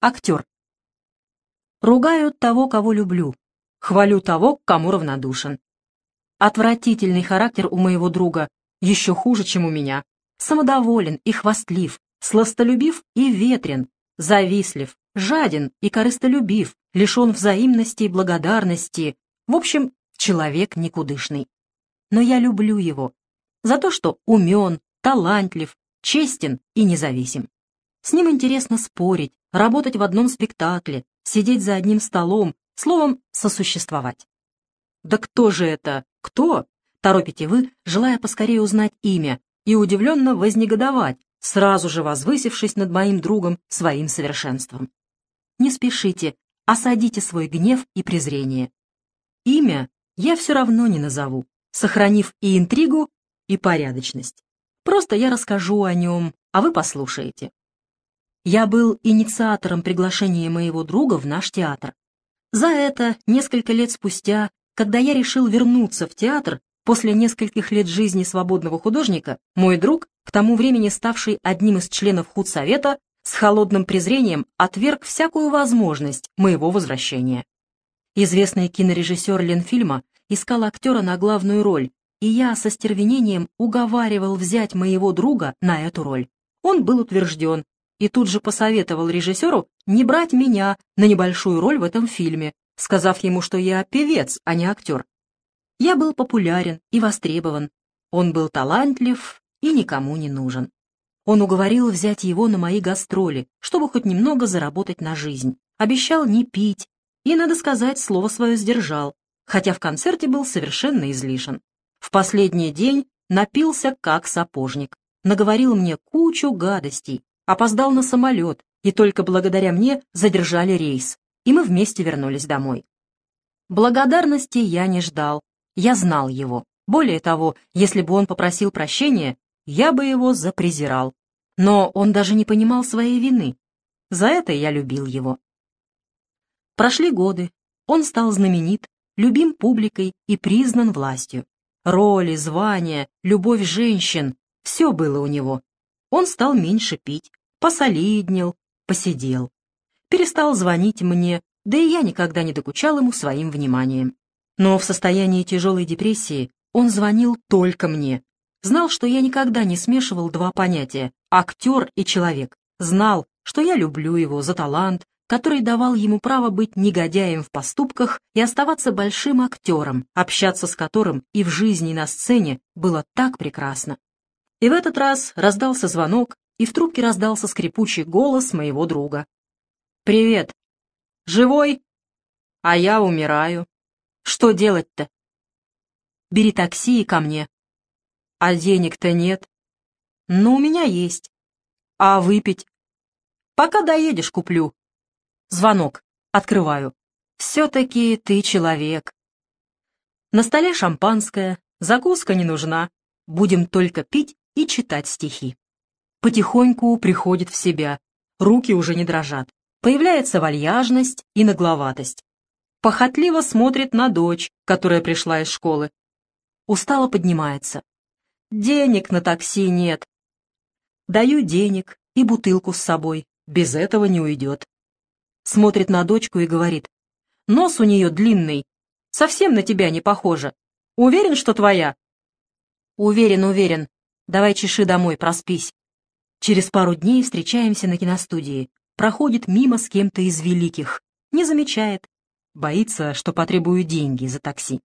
Актер. Ругаю того, кого люблю. Хвалю того, кому равнодушен. Отвратительный характер у моего друга, еще хуже, чем у меня. Самодоволен и хвастлив, сластолюбив и ветрен, завистлив, жаден и корыстолюбив, лишен взаимности и благодарности. В общем, человек никудышный. Но я люблю его за то, что умен, талантлив, честен и независим. С ним интересно спорить, работать в одном спектакле, сидеть за одним столом, словом, сосуществовать. Да кто же это? Кто? Торопите вы, желая поскорее узнать имя и удивленно вознегодовать, сразу же возвысившись над моим другом своим совершенством. Не спешите, осадите свой гнев и презрение. Имя я все равно не назову, сохранив и интригу, и порядочность. Просто я расскажу о нем, а вы послушаете. Я был инициатором приглашения моего друга в наш театр. За это несколько лет спустя, когда я решил вернуться в театр после нескольких лет жизни свободного художника, мой друг, к тому времени ставший одним из членов худсовета, с холодным презрением отверг всякую возможность моего возвращения. Известный кинорежиссер Ленфильма искал актера на главную роль, и я со стервенением уговаривал взять моего друга на эту роль. Он был утвержден, и тут же посоветовал режиссеру не брать меня на небольшую роль в этом фильме, сказав ему, что я певец, а не актер. Я был популярен и востребован. Он был талантлив и никому не нужен. Он уговорил взять его на мои гастроли, чтобы хоть немного заработать на жизнь. Обещал не пить и, надо сказать, слово свое сдержал, хотя в концерте был совершенно излишен. В последний день напился как сапожник, наговорил мне кучу гадостей, опоздал на самолет, и только благодаря мне задержали рейс, и мы вместе вернулись домой. Благодарности я не ждал, я знал его. Более того, если бы он попросил прощения, я бы его запрезирал. Но он даже не понимал своей вины. За это я любил его. Прошли годы, он стал знаменит, любим публикой и признан властью. Роли, звания, любовь женщин — все было у него. Он стал меньше пить, посолиднел, посидел. Перестал звонить мне, да и я никогда не докучал ему своим вниманием. Но в состоянии тяжелой депрессии он звонил только мне. Знал, что я никогда не смешивал два понятия — актер и человек. Знал, что я люблю его за талант, который давал ему право быть негодяем в поступках и оставаться большим актером, общаться с которым и в жизни, и на сцене было так прекрасно. И в этот раз раздался звонок, и в трубке раздался скрипучий голос моего друга. «Привет! Живой? А я умираю. Что делать-то?» «Бери такси и ко мне». «А денег-то нет». «Ну, у меня есть. А выпить?» «Пока доедешь, куплю». Звонок. Открываю. «Все-таки ты человек». На столе шампанское, закуска не нужна. Будем только пить и читать стихи потихоньку приходит в себя, руки уже не дрожат. Появляется вальяжность и нагловатость. Похотливо смотрит на дочь, которая пришла из школы. Устало поднимается. Денег на такси нет. Даю денег и бутылку с собой. Без этого не уйдет. Смотрит на дочку и говорит. Нос у нее длинный. Совсем на тебя не похоже. Уверен, что твоя? Уверен, уверен. Давай чеши домой, проспись. Через пару дней встречаемся на киностудии. Проходит мимо с кем-то из великих. Не замечает. Боится, что потребую деньги за такси.